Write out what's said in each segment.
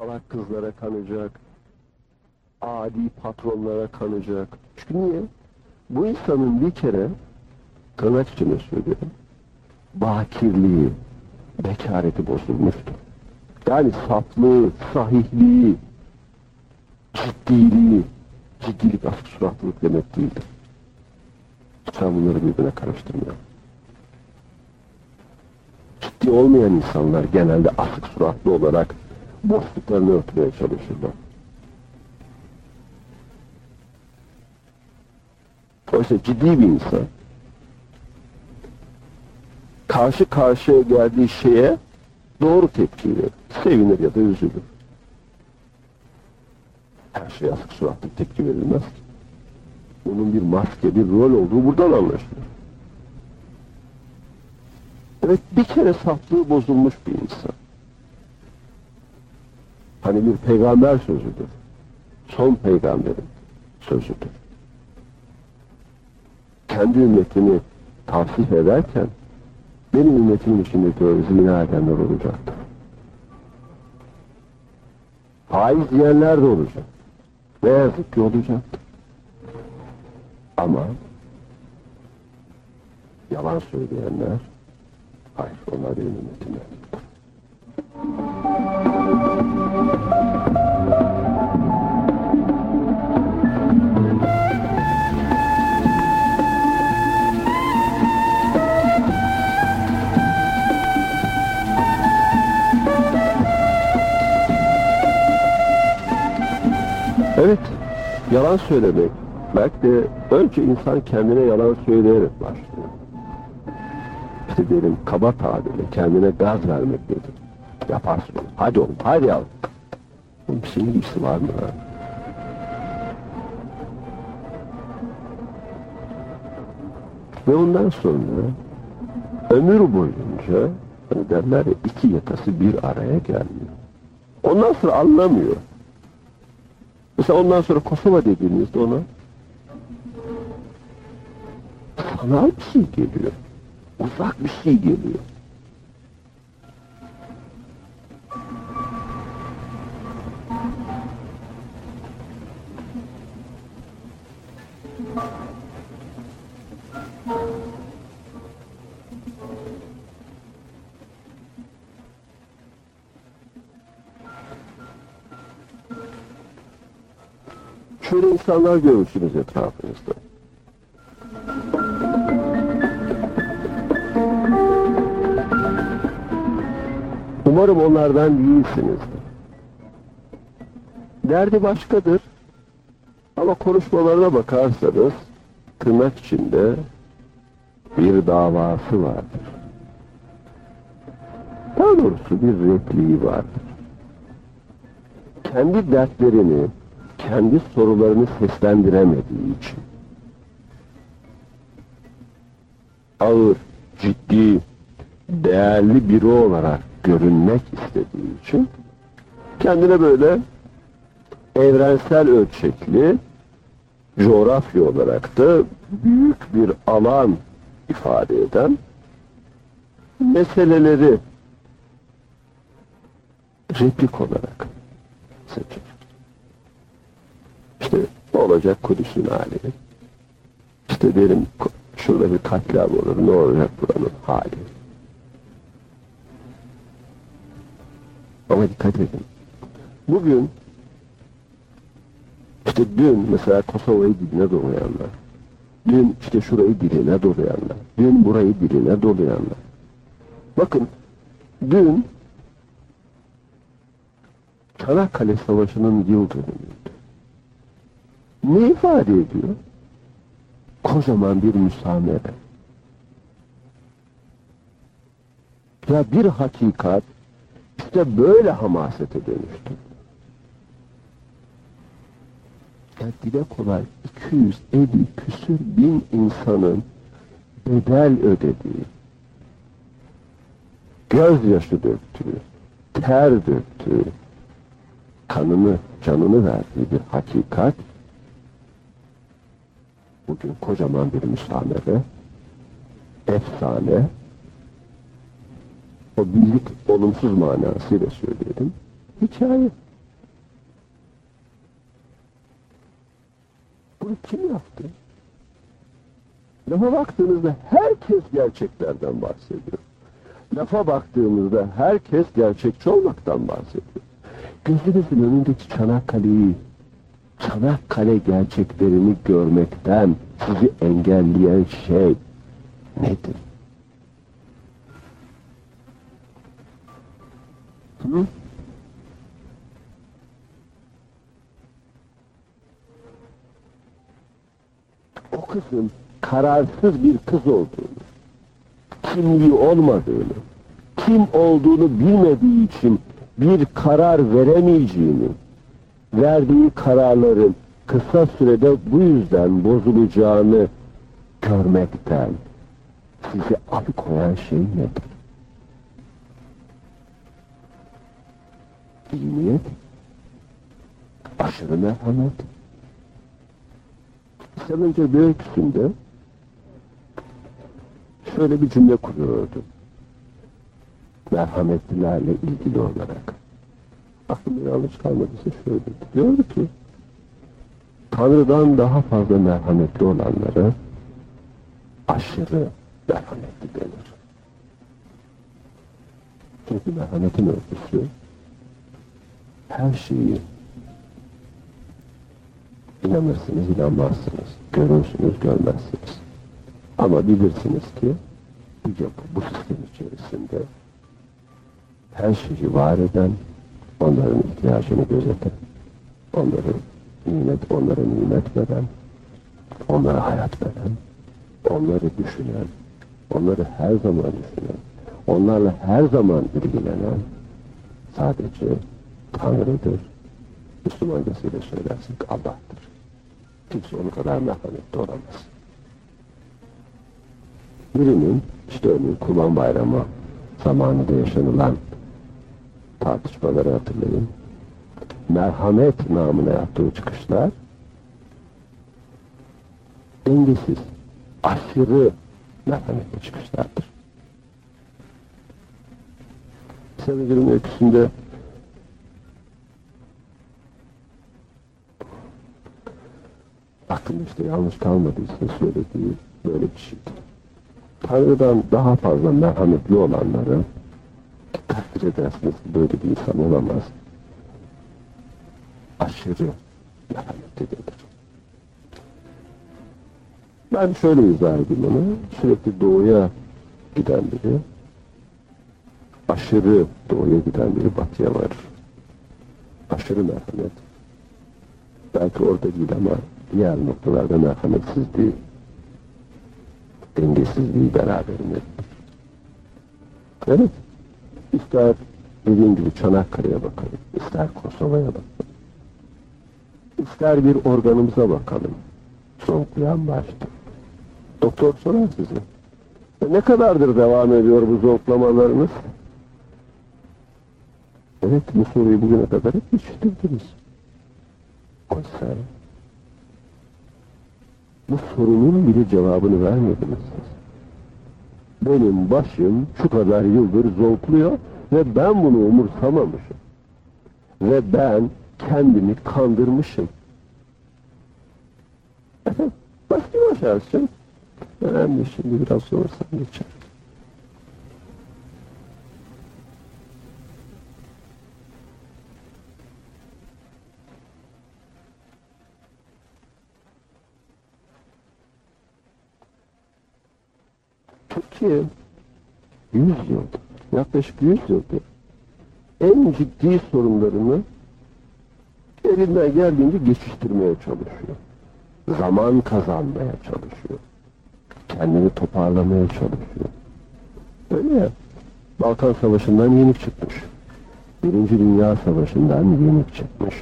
salak kızlara kanacak, adi patronlara kanacak. Çünkü niye? Bu insanın bir kere, tırnak içine söylüyorum, bakirliği, bekareti bozulmuştur. Yani saflığı, sahihliği, ciddiliği, ciddilik asık suratlılık demek değildir. Lütfen bunları birbirine karıştırmayalım. Ciddi olmayan insanlar genelde asık suratlı olarak boşluklarını örtmeye çalışırlar. Oysa ciddi bir insan karşı karşıya geldiği şeye doğru tepki verir. Sevinir ya da üzülür. Her şeye asık suratlı tepki verilmez ki. Bunun bir maske, bir rol olduğu buradan anlaşılır. Evet bir kere saflığı bozulmuş bir insan. Hani bir peygamber sözüdür. Son peygamberin sözüdür. Kendi ümmetini tavsif ederken benim ümmetimin içinde diyor zina edenler olacaktır. Faiz yiyenler de olacak. Ne yazık ki olacaktır. Ama yalan söyleyenler hayır onlar benim ümmetimden. Evet, yalan söylemek. Belki de önce insan kendine yalan söyleyerek başlıyor. İşte diyelim kaba tabirle kendine gaz vermek nedir? Yaparsın. Hadi oğlum, hadi yavrum. Oğlum senin gibisi var mı? Ve ondan sonra ömür boyunca hani derler ya iki yakası bir araya gelmiyor. Ondan sonra anlamıyor. Mesela ondan sonra Kosova dediğinizde ona sanal bir şey geliyor. Uzak bir şey geliyor. Şöyle insanlar görürsünüz etrafınızda. Umarım onlardan değilsinizdir. Derdi başkadır. Ama konuşmalarına bakarsanız tırnak içinde bir davası vardır. Daha doğrusu bir repliği vardır. Kendi dertlerini, kendi sorularını seslendiremediği için ağır, ciddi, değerli biri olarak görünmek istediği için kendine böyle evrensel ölçekli coğrafya olarak da büyük bir alan ifade eden meseleleri replik olarak seçer. İşte ne olacak Kudüs'ün hali? İşte diyelim şurada bir katliam olur, ne olacak buranın hali? Ama dikkat edin. Bugün işte dün mesela Kosova'yı diline dolayanlar, dün işte şurayı diline dolayanlar, dün burayı diline dolayanlar. Bakın dün Çanakkale Savaşı'nın yıl dönümüydü. Ne ifade ediyor? Kocaman bir müsamere. Ya bir hakikat işte böyle hamasete dönüştü. Ya dile kolay 250 küsür bin insanın bedel ödediği, gözyaşı döktüğü, ter döktüğü, kanını, canını verdiği bir hakikat bugün kocaman bir müstamede, efsane, o birlik olumsuz manasıyla söyleyelim, hikaye. Bunu kim yaptı? Lafa baktığınızda herkes gerçeklerden bahsediyor. Lafa baktığımızda herkes gerçekçi olmaktan bahsediyor. Gözünüzün önündeki Çanakkale'yi, Çanakkale gerçeklerini görmekten sizi engelleyen şey nedir? Hı? O kızın kararsız bir kız olduğunu, kimliği olmadığını, kim olduğunu bilmediği için bir karar veremeyeceğini, verdiği kararların kısa sürede bu yüzden bozulacağını görmekten sizi alıkoyan şey nedir? İyi niyet, aşırı merhamet. İslam önce bir öyküsünde şöyle bir cümle kuruyordu. Merhametlilerle ilgili olarak. Aklımda yanlış kalmadıysa şöyle diyordu ki Tanrı'dan daha fazla merhametli olanlara aşırı merhametli denir. Çünkü merhametin ölçüsü her şeyi inanırsınız, inanmazsınız, görürsünüz, görmezsiniz. Ama bilirsiniz ki bu yapı, bu sistem içerisinde her şeyi var eden, onların ihtiyacını gözeten, onları nimet, onlara nimet veren, onlara hayat veren, onları düşünen, onları her zaman düşünen, onlarla her zaman ilgilenen sadece Tanrı'dır. Müslümancasıyla söylersek Allah'tır. Kimse onun kadar merhametli olamaz. Birinin, işte örneğin Kurban Bayramı zamanında yaşanılan tartışmaları hatırlayın. Merhamet namına yaptığı çıkışlar dengesiz, aşırı merhametli çıkışlardır. Sevgilim öyküsünde aklımda işte yanlış kalmadıysa söylediği böyle bir şeydi. Tanrı'dan daha fazla merhametli olanları takdir edersiniz böyle bir insan olamaz. Aşırı merhametlidir. Ben şöyle izah edeyim onu. Sürekli doğuya giden biri, aşırı doğuya giden biri batıya varır. Aşırı merhamet. Belki orada değil ama diğer noktalarda merhametsizliği, dengesizliği beraberinde. Evet. İster dediğim gibi Çanakkale'ye bakalım, ister Kosova'ya bakalım. İster bir organımıza bakalım. Zonklayan başta. Doktor sorar size. E ne kadardır devam ediyor bu zonklamalarınız? Evet bu soruyu bugüne kadar hep işitirdiniz. Oysa bu sorunun bile cevabını vermediniz siz. Benim başım şu kadar yıldır zonkluyor ve ben bunu umursamamışım. Ve ben kendimi kandırmışım. Başka başarsın. Önemli şimdi biraz sorarsan geçer. Türkiye 100 yıldır, yaklaşık 100 yıldır en ciddi sorunlarını elinden geldiğince geçiştirmeye çalışıyor. Zaman kazanmaya çalışıyor. Kendini toparlamaya çalışıyor. Öyle ya. Balkan Savaşı'ndan yenik çıkmış. Birinci Dünya Savaşı'ndan yenik çıkmış.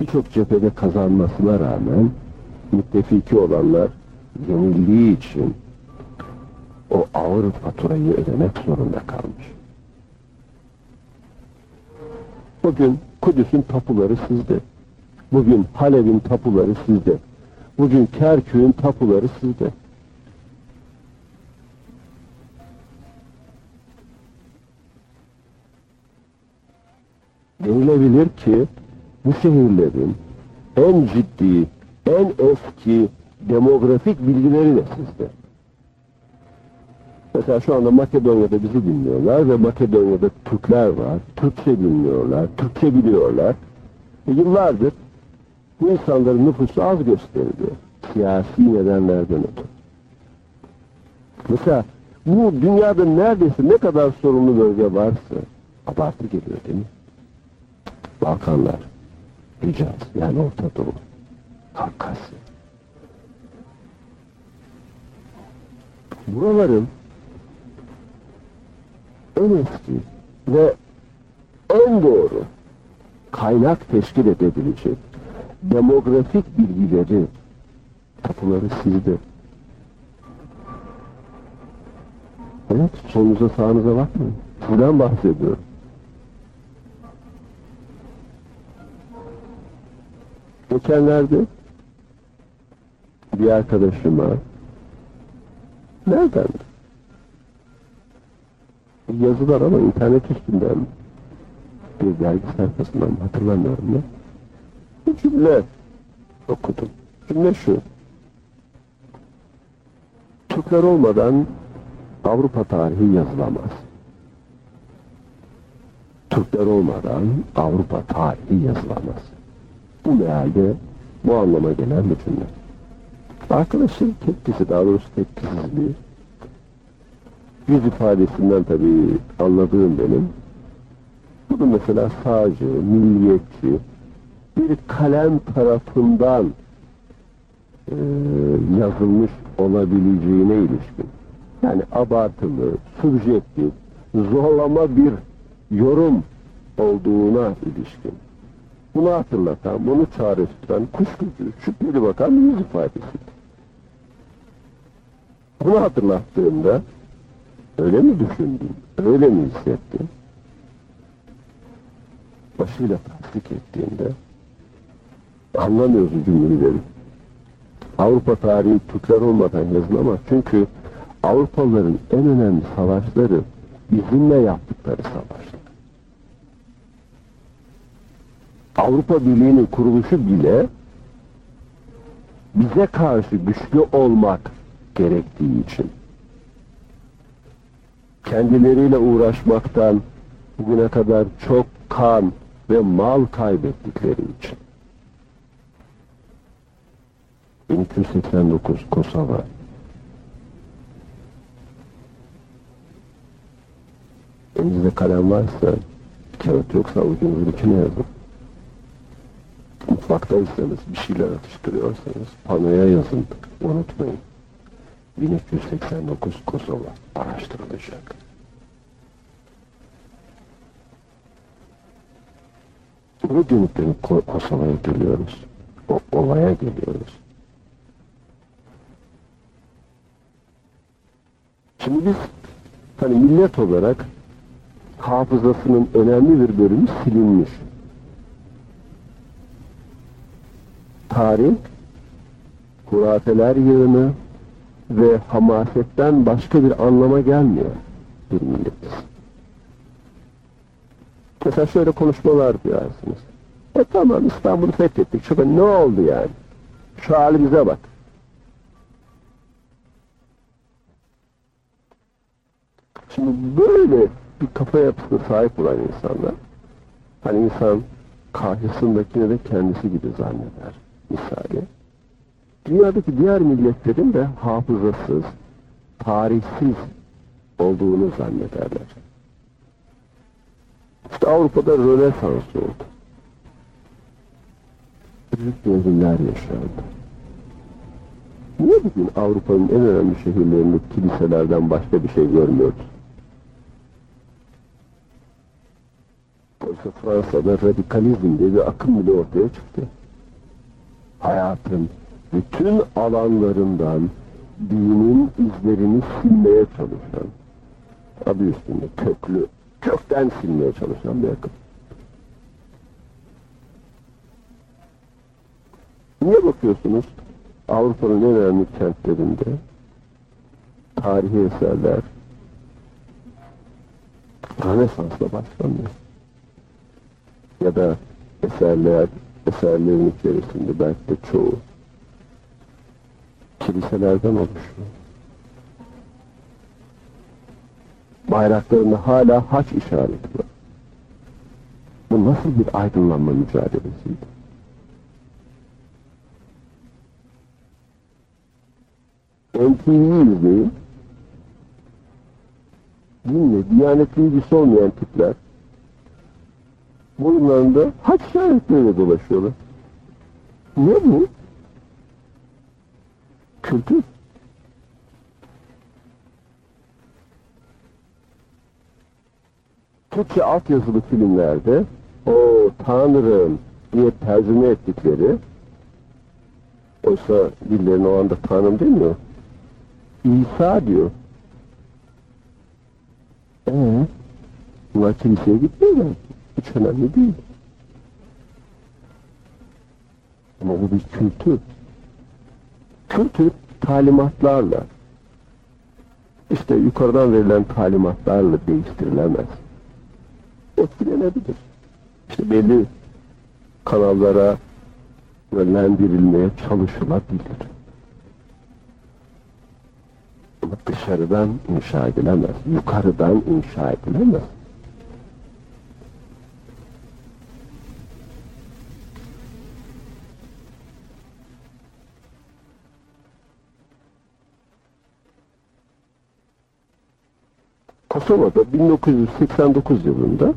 Birçok cephede kazanmasına rağmen müttefiki olanlar yenildiği için o ağır faturayı ödemek zorunda kalmış. Bugün Kudüs'ün tapuları sizde. Bugün Halep'in tapuları sizde. Bugün Kerkük'ün tapuları sizde. Denilebilir ki bu şehirlerin en ciddi, en eski demografik bilgileri de sizde. Mesela şu anda Makedonya'da bizi dinliyorlar ve Makedonya'da Türkler var. Türkçe dinliyorlar, Türkçe biliyorlar. E yıllardır bu insanların nüfusu az gösteriliyor. Siyasi nedenlerden ötürü. Mesela bu dünyada neredeyse ne kadar sorunlu bölge varsa abartı geliyor değil mi? Balkanlar, Hicaz yani Orta Doğu, Kafkasya. Buraların en eski ve en doğru kaynak teşkil edebilecek demografik bilgileri, tapuları sizde. Evet, solunuza sağınıza bakmayın. Sizden bahsediyorum. Geçenlerde bir arkadaşıma nereden? Yazılar ama internet üstünden bir dergi sayfasından hatırlamıyorum ne. Bir cümle okudum. Cümle şu. Türkler olmadan Avrupa tarihi yazılamaz. Türkler olmadan Avrupa tarihi yazılamaz. Bu mealde bu anlama gelen bir cümle. Arkadaşın tepkisi, daha doğrusu tepkisizliği, yüz ifadesinden tabii anladığım benim, bunu mesela sağcı, milliyetçi, bir kalem tarafından e, yazılmış olabileceğine ilişkin, yani abartılı, subjektif, zorlama bir yorum olduğuna ilişkin. Bunu hatırlatan, bunu çağrıştıran, kuşkucu, şüpheli bakan yüz ifadesi. Bunu hatırlattığımda öyle mi düşündün, öyle mi hissettin? Başıyla tasdik ettiğinde anlamıyorsun cümleleri. Avrupa tarihi Türkler olmadan yazılamaz. Çünkü Avrupalıların en önemli savaşları bizimle yaptıkları savaşlar. Avrupa Birliği'nin kuruluşu bile bize karşı güçlü olmak gerektiği için kendileriyle uğraşmaktan bugüne kadar çok kan ve mal kaybettikleri için 1289 Kosova Elinizde kalem varsa kağıt yoksa avucunuzun içine yazın. Mutfaktaysanız bir şeyler atıştırıyorsanız panoya yazın. Unutmayın. 1389 Kosova araştırılacak. Bu dönüp dönüp Kosova'ya geliyoruz. O olaya geliyoruz. Şimdi biz hani millet olarak hafızasının önemli bir bölümü silinmiş. Tarih, hurafeler yığını ve hamasetten başka bir anlama gelmiyor bir milletiz. Mesela şöyle konuşmalar duyarsınız. E tamam İstanbul'u fethettik. Çok ne oldu yani? Şu halimize bak. Şimdi böyle bir kafa yapısına sahip olan insanlar hani insan karşısındakini de kendisi gibi zanneder misali. Dünyadaki diğer milletlerin de hafızasız, tarihsiz olduğunu zannederler. İşte Avrupa'da Rönesans oldu. Büyük devrimler yaşandı. Niye bugün Avrupa'nın en önemli şehirlerinde kiliselerden başka bir şey görmüyoruz? Oysa Fransa'da radikalizm diye bir akım bile ortaya çıktı. Hayatın bütün alanlarından dinin izlerini silmeye çalışan, adı üstünde köklü, kökten silmeye çalışan bir akım. Niye bakıyorsunuz Avrupa'nın en önemli kentlerinde tarihi eserler Rönesans'la başlamıyor? Ya da eserler eserlerin içerisinde belki de çoğu kiliselerden oluşuyor. Bayraklarında hala haç işareti var. Bu nasıl bir aydınlanma mücadelesiydi? NTV'yi izleyin. Dinle, diyanetli ilgisi olmayan tipler burunlarında haç işaretleriyle dolaşıyorlar. Ne bu? Kültür. Türkçe altyazılı filmlerde o Tanrım diye tercüme ettikleri oysa dillerine o anda Tanrım demiyor. İsa diyor. Ee, bunlar kiliseye gitmiyorlar. Hiç önemli değil. Ama bu bir kültür. Kültür talimatlarla, işte yukarıdan verilen talimatlarla değiştirilemez. Etkilenebilir. İşte belli kanallara yönlendirilmeye çalışılabilir. Ama dışarıdan inşa edilemez, yukarıdan inşa edilemez. Kosova'da 1989 yılında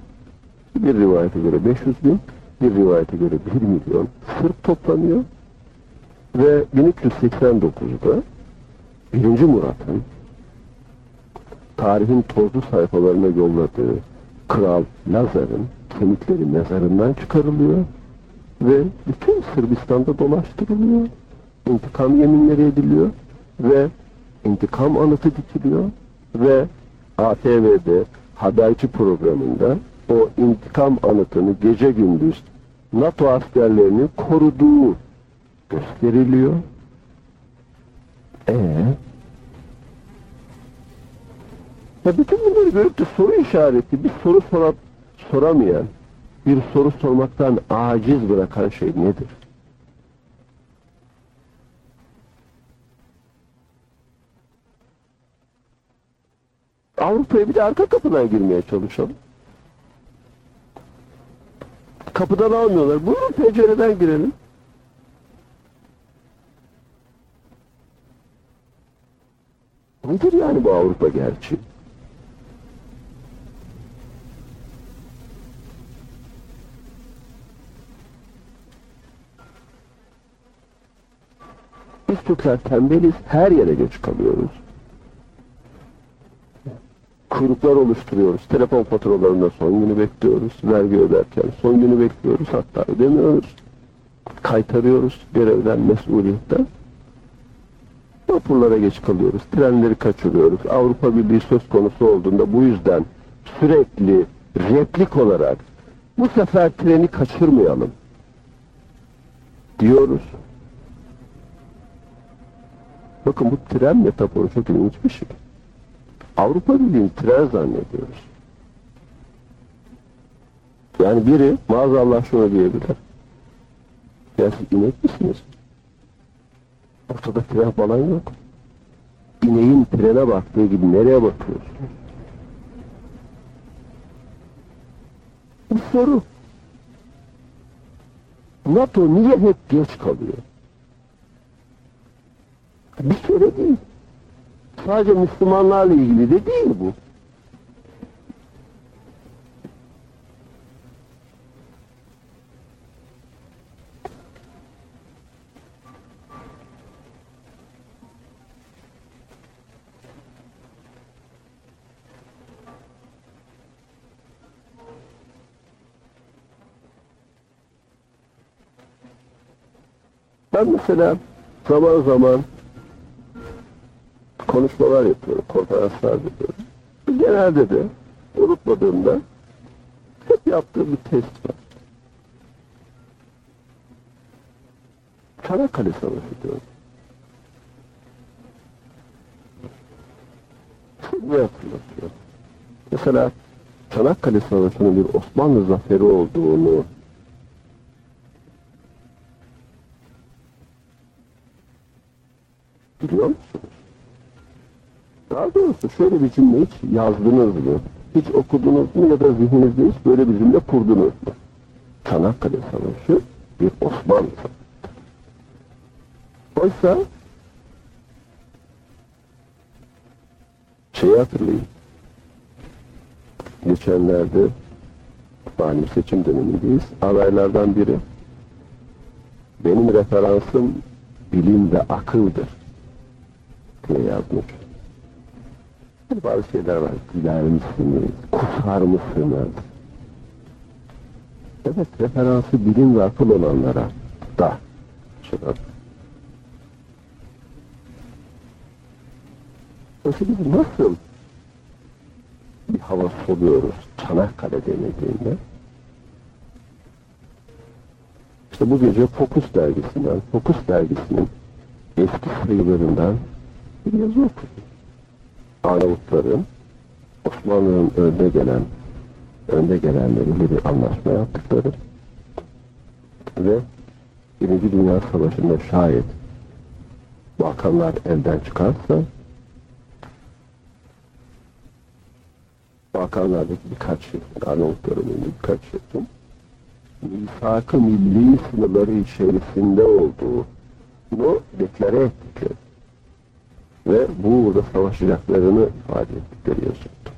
bir rivayete göre 500 bin, bir rivayete göre 1 milyon Sırp toplanıyor ve 1389'da 1. Murat'ın tarihin tozlu sayfalarına yolladığı Kral Lazar'ın kemikleri mezarından çıkarılıyor ve bütün Sırbistan'da dolaştırılıyor. İntikam yeminleri ediliyor ve intikam anıtı dikiliyor ve ATV'de haberci programında o intikam anıtını gece gündüz NATO askerlerini koruduğu gösteriliyor. Ee, ya bütün bunları görüp de soru işareti, bir soru sorup soramayan, bir soru sormaktan aciz bırakan şey nedir? Avrupa'ya bir de arka kapıdan girmeye çalışalım. Kapıdan almıyorlar. Buyurun pencereden girelim. Nedir yani bu Avrupa gerçi? Biz Türkler tembeliz, her yere geç kalıyoruz. Kuyruklar oluşturuyoruz. Telefon faturalarında son günü bekliyoruz. Vergi öderken son günü bekliyoruz. Hatta ödemiyoruz. Kaytarıyoruz görevden, mesuliyetten. Vapurlara geç kalıyoruz. Trenleri kaçırıyoruz. Avrupa Birliği söz konusu olduğunda bu yüzden sürekli replik olarak bu sefer treni kaçırmayalım diyoruz. Bakın bu tren metaforu çok ilginç bir şey. Avrupa Birliği'ni tren zannediyoruz. Yani biri maazallah şunu diyebilir. Ya siz inek misiniz? Ortada tren falan yok. İneğin trene baktığı gibi nereye bakıyorsunuz? Bu soru. NATO niye hep geç kalıyor? Bir kere değil. Sadece Müslümanlarla ilgili de değil bu. Ben mesela zaman zaman konuşmalar yapıyorum, konferanslar yapıyorum. Genelde de unutmadığımda hep yaptığım bir test var. Çanakkale Savaşı diyorum. Ne hatırlatıyor? Mesela Çanakkale Savaşı'nın bir Osmanlı zaferi olduğunu Biliyor musunuz? Daha doğrusu şöyle bir cümle hiç yazdınız mı? Hiç okudunuz mu ya da zihninizde hiç böyle bir cümle kurdunuz mu? Çanakkale Savaşı bir Osmanlı. Oysa şeyi hatırlayın. Geçenlerde malum seçim dönemindeyiz. Adaylardan biri benim referansım bilim ve akıldır diye yazmış. Hani bazı şeyler var. Güler misiniz? Kusar mısınız? Evet, referansı bilim ve akıl olanlara da çıkar. Oysa biz nasıl bir hava soluyoruz Çanakkale denildiğinde? İşte bu gece Fokus dergisinden, Fokus dergisinin eski sayılarından bir yazı okudum. Arnavutların Osmanlı'nın önde gelen önde gelenleriyle bir anlaşma yaptıkları ve Birinci Dünya Savaşı'nda şayet Balkanlar elden çıkarsa Balkanlardaki birkaç şehrin, Arnavutların birkaç şehrin misak-ı milli sınırları içerisinde olduğunu deklare ettikleri ve bu uğurda savaşacaklarını ifade ettikleri yazıyordu.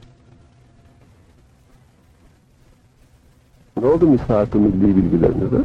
Ne oldu misak-ı milli bilgilerinde?